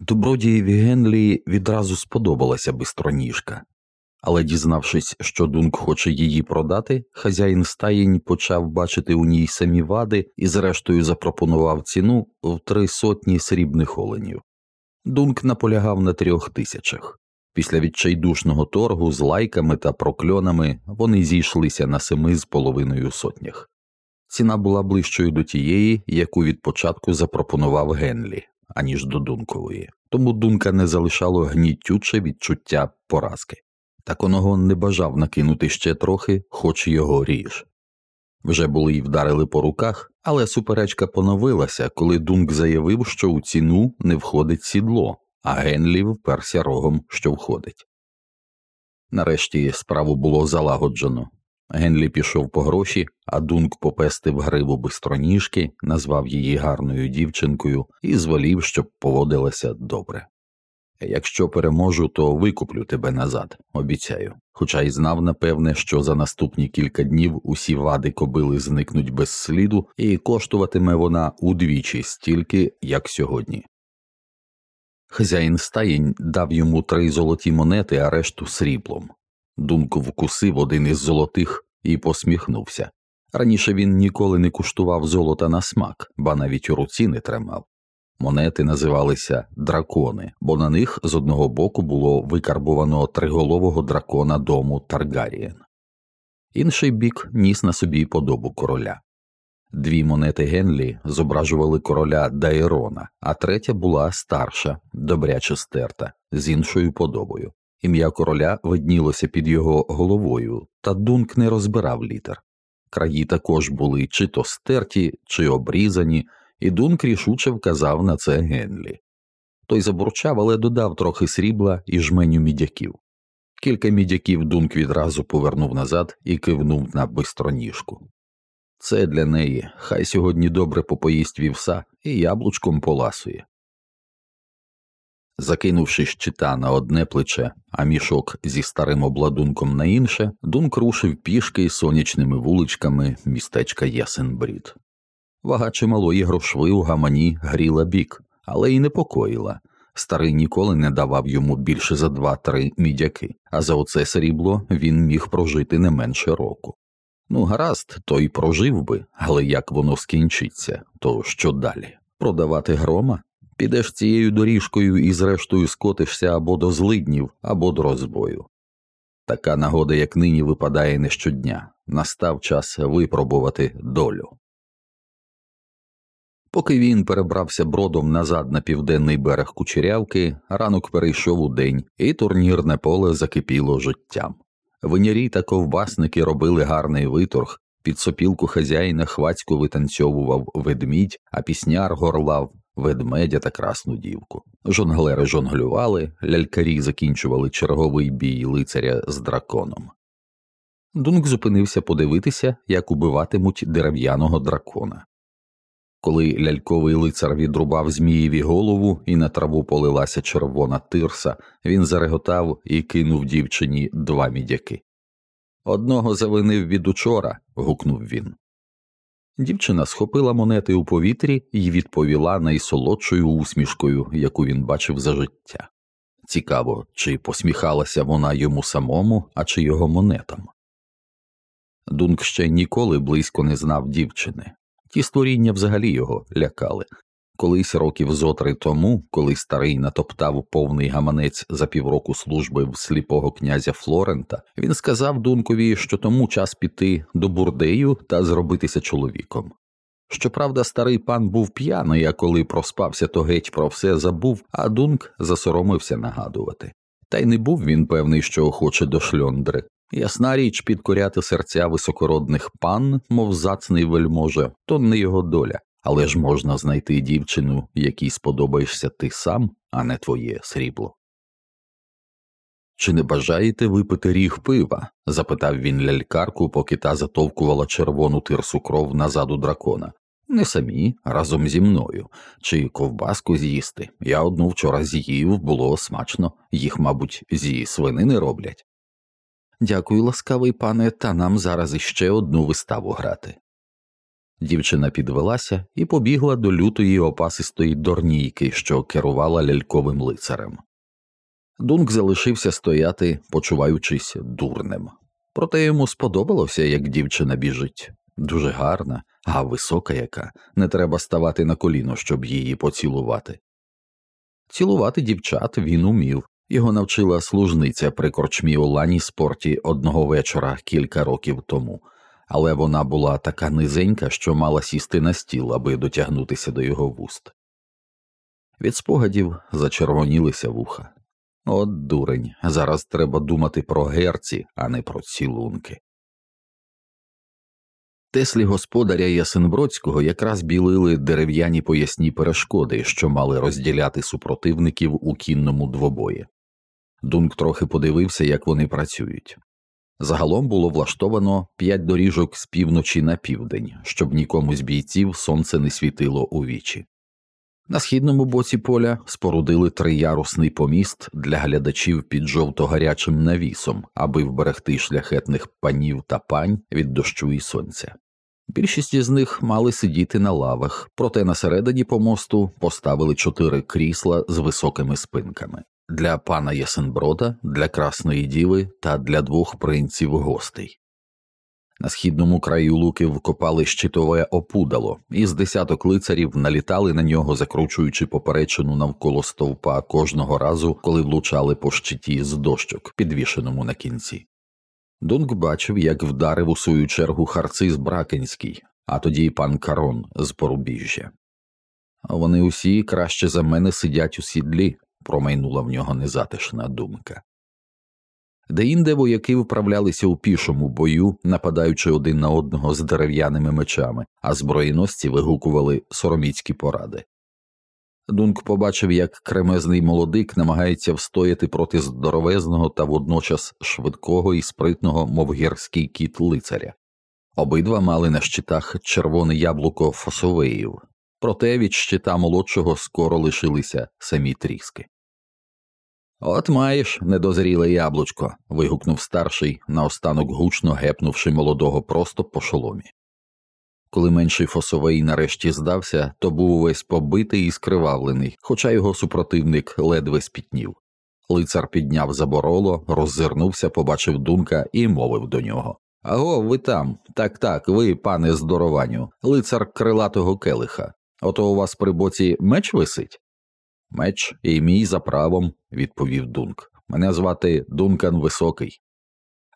Добродієві Генлі відразу сподобалася бистроніжка, але, дізнавшись, що Дунк хоче її продати, хазяїн стаєнь почав бачити у ній самі вади і, зрештою, запропонував ціну в три сотні срібних оленів. Дунк наполягав на трьох тисячах. Після відчайдушного торгу з лайками та прокльонами вони зійшлися на семи з половиною сотнях. Ціна була ближчою до тієї, яку від початку запропонував Генлі, аніж до Дункової, тому Дунка не залишало гнітюче відчуття поразки. Так оного не бажав накинути ще трохи, хоч його ріж. Вже були й вдарили по руках, але суперечка поновилася, коли Дунк заявив, що у ціну не входить сідло, а Генлі вперся рогом, що входить. Нарешті справу було залагоджено. Генлі пішов по гроші, а Дунк попестив гриву бистроніжки, назвав її гарною дівчинкою і звелів, щоб поводилася добре. Якщо переможу, то викуплю тебе назад, обіцяю. Хоча й знав, напевне, що за наступні кілька днів усі вади кобили зникнуть без сліду, і коштуватиме вона удвічі стільки, як сьогодні. Хазяїн стаєнь дав йому три золоті монети, а решту сріблом. Думку вкусив один із золотих і посміхнувся. Раніше він ніколи не куштував золота на смак, ба навіть у руці не тримав. Монети називалися дракони, бо на них з одного боку було викарбовано триголового дракона дому Таргарієн. Інший бік ніс на собі подобу короля. Дві монети Генлі зображували короля Дайрона, а третя була старша, добряче стерта, з іншою подобою. Ім'я короля виднілося під його головою, та Дунк не розбирав літер. Краї також були чи то стерті, чи обрізані, і Дунк рішуче вказав на це Генлі. Той забурчав, але додав трохи срібла і жменю мідяків. Кілька мідяків Дунк відразу повернув назад і кивнув на бистроніжку. Це для неї, хай сьогодні добре попоїсть вівса і яблучком поласує. Закинувши щита на одне плече, а мішок зі старим обладунком на інше, Дунк рушив пішки сонячними вуличками містечка Ясенбрід. Вага чималої грошви у гамані гріла бік, але й непокоїла. Старий ніколи не давав йому більше за два-три мідяки, а за оце срібло він міг прожити не менше року. Ну, гаразд, то й прожив би, але як воно скінчиться, то що далі? Продавати грома? Підеш цією доріжкою і зрештою скотишся або до злиднів, або до розбою. Така нагода, як нині, випадає не щодня, настав час випробувати долю. Поки він перебрався бродом назад на південний берег кучерявки, ранок перейшов у день, і турнірне поле закипіло життям. Винярі та ковбасники робили гарний виторг, під сопілку хазяїна хвацько витанцьовував ведмідь, а пісняр горлав ведмедя та красну дівку. Жонглери жонглювали, лялькарі закінчували черговий бій лицаря з драконом. Дунк зупинився подивитися, як убиватимуть дерев'яного дракона. Коли ляльковий лицар відрубав Змієві голову і на траву полилася червона тирса, він зареготав і кинув дівчині два мідяки. Одного завинив від учора. гукнув він. Дівчина схопила монети у повітрі і відповіла найсолодшою усмішкою, яку він бачив за життя. Цікаво, чи посміхалася вона йому самому, а чи його монетам. Дунк ще ніколи близько не знав дівчини. Ті створіння взагалі його лякали. Колись років зо три тому, коли старий натоптав повний гаманець за півроку служби в сліпого князя Флорента, він сказав Дункові, що тому час піти до бурдею та зробитися чоловіком. Щоправда, старий пан був п'яний, а коли проспався, то геть про все забув, а Дунк засоромився нагадувати. Та й не був він певний, що хоче до шльондри. Ясна річ, підкоряти серця високородних пан, мов зацний вельможа, то не його доля, але ж можна знайти дівчину, якій сподобаєшся ти сам, а не твоє срібло. Чи не бажаєте випити ріг пива? запитав він лялькарку, поки та затовкувала червону тирсу кров назаду дракона. Не самі, разом зі мною, чи ковбаску з'їсти. Я одну вчора з'їв, було смачно, їх, мабуть, зі свинини роблять. Дякую, ласкавий пане, та нам зараз іще одну виставу грати. Дівчина підвелася і побігла до лютої опасистої дорнійки, що керувала ляльковим лицарем. Дунк залишився стояти, почуваючись дурним. Проте йому сподобалося, як дівчина біжить. Дуже гарна, а висока яка, не треба ставати на коліно, щоб її поцілувати. Цілувати дівчат він умів, його навчила служниця при корчмі у лані спорті одного вечора кілька років тому, але вона була така низенька, що мала сісти на стіл, аби дотягнутися до його вуст. Від спогадів зачервонілися вуха. От дурень, зараз треба думати про герці, а не про цілунки. Теслі господаря Ясенбродського якраз білили дерев'яні поясні перешкоди, що мали розділяти супротивників у кінному двобої. Дунк трохи подивився, як вони працюють. Загалом було влаштовано п'ять доріжок з півночі на південь, щоб нікому з бійців сонце не світило у вічі. На східному боці поля спорудили триярусний поміст для глядачів під жовто-гарячим навісом, аби вберегти шляхетних панів та пань від дощу і сонця. Більшість із них мали сидіти на лавах, проте на середині помосту поставили чотири крісла з високими спинками для пана Ясенброда, для Красної Діви та для двох принців гостей. На східному краю луки вкопали щитове опудало, і з десяток лицарів налітали на нього, закручуючи поперечину навколо стовпа кожного разу, коли влучали по щиті з дощок, підвішеному на кінці. Дунк бачив, як вдарив у свою чергу харциз Бракенський, а тоді й пан Карон з порубіжжя. Вони усі краще за мене сидять у сідлі, промайнула в нього незатишна думка. Деінде вояки вправлялися у пішому бою, нападаючи один на одного з дерев'яними мечами, а зброєносці вигукували сороміцькі поради. Дунк побачив, як кремезний молодик намагається встояти проти здоровезного та водночас швидкого і спритного, мов гірський кіт лицаря. Обидва мали на щитах червоне яблуко фосовеїв, проте від щита молодшого скоро лишилися самі тріски. От маєш, недозріле яблучко. вигукнув старший, наостанок гучно гепнувши молодого просто по шоломі. Коли менший фосовий нарешті здався, то був увесь побитий і скривавлений, хоча його супротивник ледве спітнів. Лицар підняв забороло, роззирнувся, побачив дунка і мовив до нього Аго, ви там, так так, ви, пане здорованю, лицар крилатого келиха. Ото у вас при боці меч висить? Меч і мій за правом, відповів Дунк. Мене звати Дункан Високий,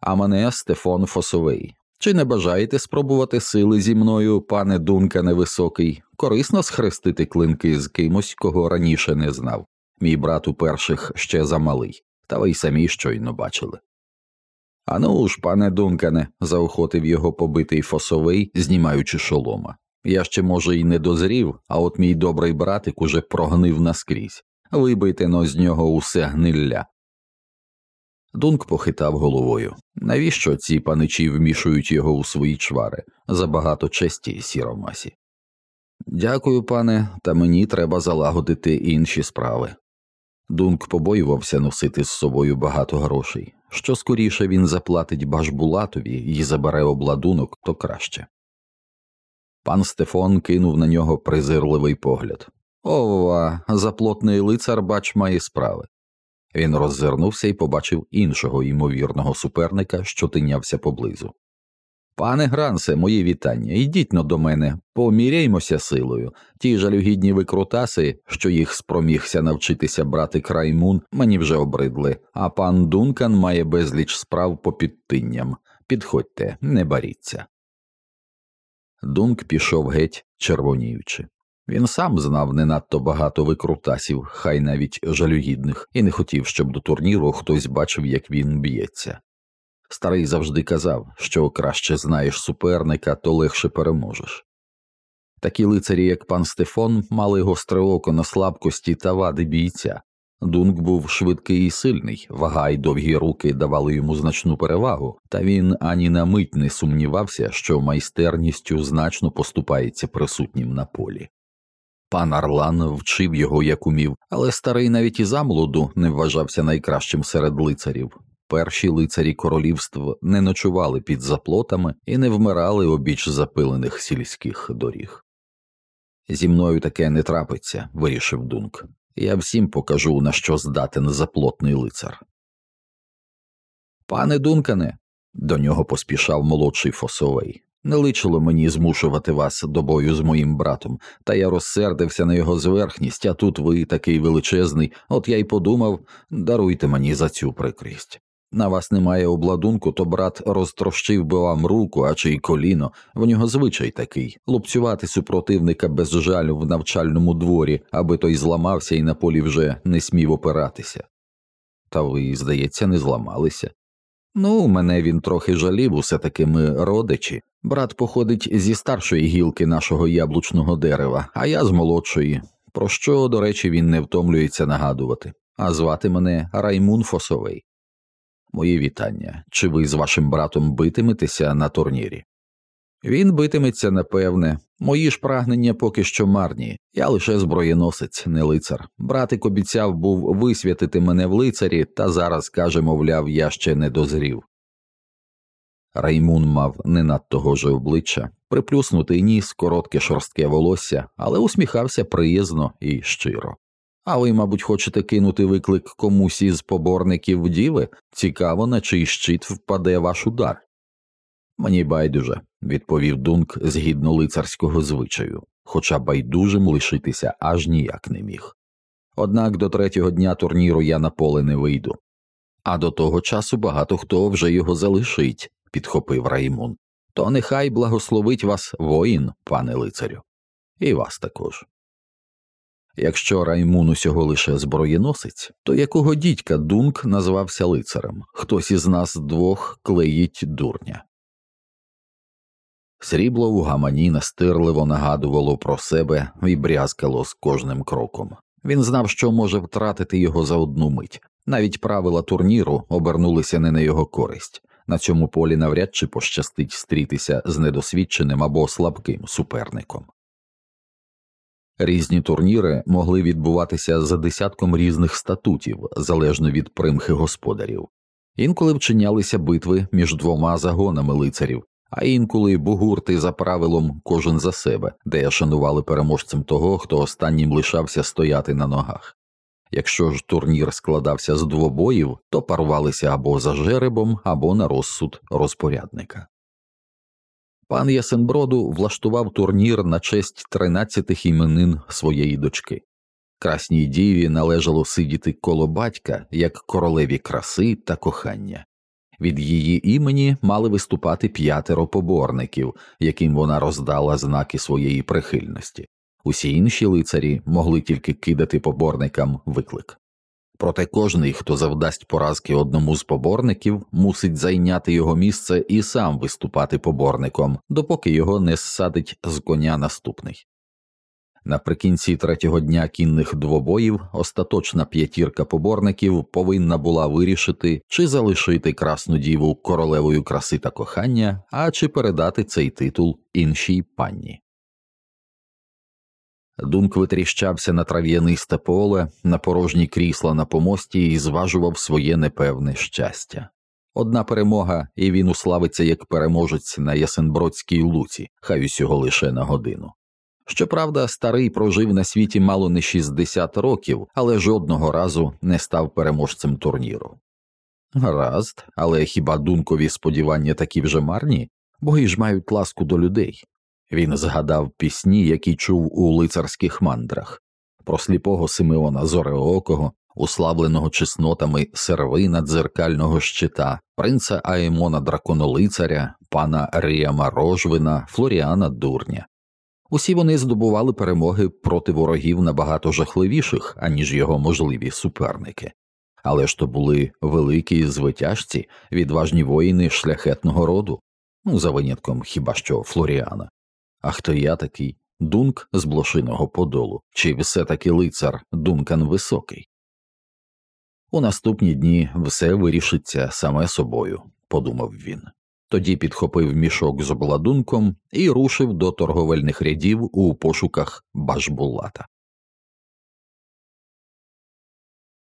а мене Стефан Фосовий. Чи не бажаєте спробувати сили зі мною, пане Дункане Високий? Корисно схрестити клинки з кимось, кого раніше не знав. Мій брат у перших ще замалий, та ви й самі щойно бачили. Ану ж, пане Дункане, заохотив його побитий фосовий, знімаючи шолома. Я ще, може, й не дозрів, а от мій добрий братик уже прогнив наскрізь. Вибийте но з нього усе гнилля. Дунк похитав головою. Навіщо ці паничі вмішують його у свої чвари? Забагато честі, сіромасі. Дякую, пане, та мені треба залагодити інші справи. Дунк побоювався носити з собою багато грошей. Що скоріше він заплатить Башбулатові і забере обладунок, то краще. Пан Стефон кинув на нього презирливий погляд. Ова, заплотний лицар, бач, має справи. Він роззирнувся і побачив іншого ймовірного суперника, що тинявся поблизу. Пане Грансе, мої вітання, йдіть но до мене, поміряймося силою. Ті жалюгідні викрутаси, що їх спромігся навчитися брати краймун, мені вже обридли, а пан Дункан має безліч справ по підтинням. Підходьте, не баріться. Дунк пішов геть, червоніючи. Він сам знав не надто багато викрутасів, хай навіть жалюгідних, і не хотів, щоб до турніру хтось бачив, як він б'ється. Старий завжди казав, що краще знаєш суперника, то легше переможеш. Такі лицарі, як пан Стефон, мали гостре око на слабкості та вади бійця, Дунк був швидкий і сильний, вага й довгі руки давали йому значну перевагу, та він ані на мить не сумнівався, що майстерністю значно поступається присутнім на полі. Пан Арлан вчив його як умів, але старий навіть і замолоду не вважався найкращим серед лицарів. перші лицарі королівств не ночували під заплотами і не вмирали обіч запилених сільських доріг. Зі мною таке не трапиться, вирішив Дунк. Я всім покажу, на що здатен заплотний лицар. Пане Дункане, до нього поспішав молодший Фосовей. Не личило мені змушувати вас до бою з моїм братом, та я розсердився на його зверхність, а тут ви такий величезний, от я й подумав даруйте мені за цю прикрість. На вас немає обладунку, то брат розтрощив би вам руку, а чи й коліно. В нього звичай такий лупцювати супротивника без жалю в навчальному дворі, аби той зламався і на полі вже не смів опиратися. Та ви, здається, не зламалися. Ну, мене він трохи жалів, усе таки ми родичі. Брат походить зі старшої гілки нашого яблучного дерева, а я з молодшої, про що, до речі, він не втомлюється нагадувати, а звати мене Раймун Фосовий. Мої вітання. Чи ви з вашим братом битиметеся на турнірі? Він битиметься, напевне, мої ж прагнення поки що марні, я лише зброєносець, не лицар. Братик обіцяв був висвятити мене в лицарі, та зараз каже, мовляв, я ще не дозрів. Раймун мав не надто гоже обличчя, приплюснутий ніс, коротке шорстке волосся, але усміхався приязно і щиро. А ви, мабуть, хочете кинути виклик комусь із поборників діви? Цікаво, на чий щит впаде ваш удар. Мені байдуже, відповів Дунк згідно лицарського звичаю, хоча байдужим лишитися аж ніяк не міг. Однак до третього дня турніру я на поле не вийду. А до того часу багато хто вже його залишить, підхопив Раймун. То нехай благословить вас воїн, пане лицарю, і вас також. Якщо Раймун усього лише зброєносець, то якого дідька Дунк назвався лицарем хтось із нас двох клеїть дурня. Срібло у гамані настирливо нагадувало про себе і брязкало з кожним кроком. Він знав, що може втратити його за одну мить. Навіть правила турніру обернулися не на його користь. На цьому полі навряд чи пощастить стрітися з недосвідченим або слабким суперником. Різні турніри могли відбуватися за десятком різних статутів залежно від примхи господарів. Інколи вчинялися битви між двома загонами лицарів, а інколи бугурти за правилом кожен за себе, де шанували переможцем того, хто останнім лишався стояти на ногах. Якщо ж турнір складався з двобоїв, то парувалися або за жеребом, або на розсуд розпорядника. Пан Ясенброду влаштував турнір на честь тринадцятих іменин своєї дочки. Красній діві належало сидіти коло батька як королеві краси та кохання. Від її імені мали виступати п'ятеро поборників, яким вона роздала знаки своєї прихильності. Усі інші лицарі могли тільки кидати поборникам виклик. Проте кожний, хто завдасть поразки одному з поборників, мусить зайняти його місце і сам виступати поборником, допоки його не ссадить з коня наступний. Наприкінці третього дня кінних двобоїв остаточна п'ятірка поборників повинна була вирішити, чи залишити красну діву королевою краси та кохання, а чи передати цей титул іншій панні. Дунк витріщався на трав'янисте поле, на порожні крісла на помості і зважував своє непевне щастя. Одна перемога, і він уславиться як переможець на Ясенбродській луці, хай усього лише на годину. Щоправда, старий прожив на світі мало не 60 років, але жодного разу не став переможцем турніру. Гаразд, але хіба дункові сподівання такі вже марні, боги ж мають ласку до людей. Він згадав пісні, які чув у лицарських мандрах, про сліпого Симеона Зореокого, уславленого чеснотами сервина дзеркального щита, принца Аемона Драконолицаря, пана Ріама Рожвина, Флоріана Дурня. Усі вони здобували перемоги проти ворогів набагато жахливіших, аніж його можливі суперники, але ж то були великі звитяжці, відважні воїни шляхетного роду, ну за винятком хіба що Флоріана. А хто я такий? Дунк з блошиного подолу, чи все таки лицар Дункан Високий? У наступні дні все вирішиться саме собою, подумав він. Тоді підхопив мішок з обладунком і рушив до торговельних рядів у пошуках Башбулата.